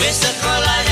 Mr. Collide.